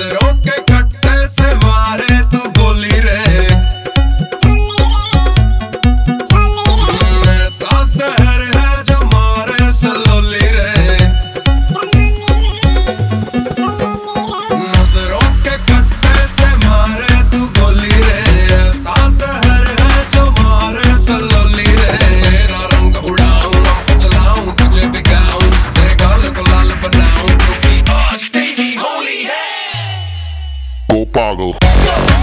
it. boggle.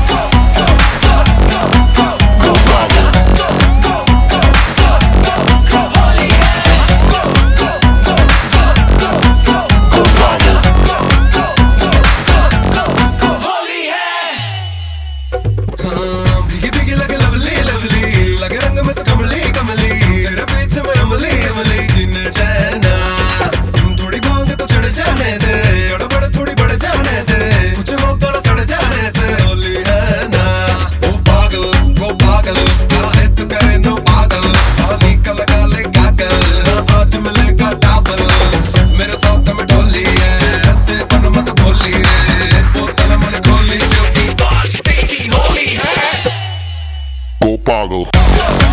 Boggle.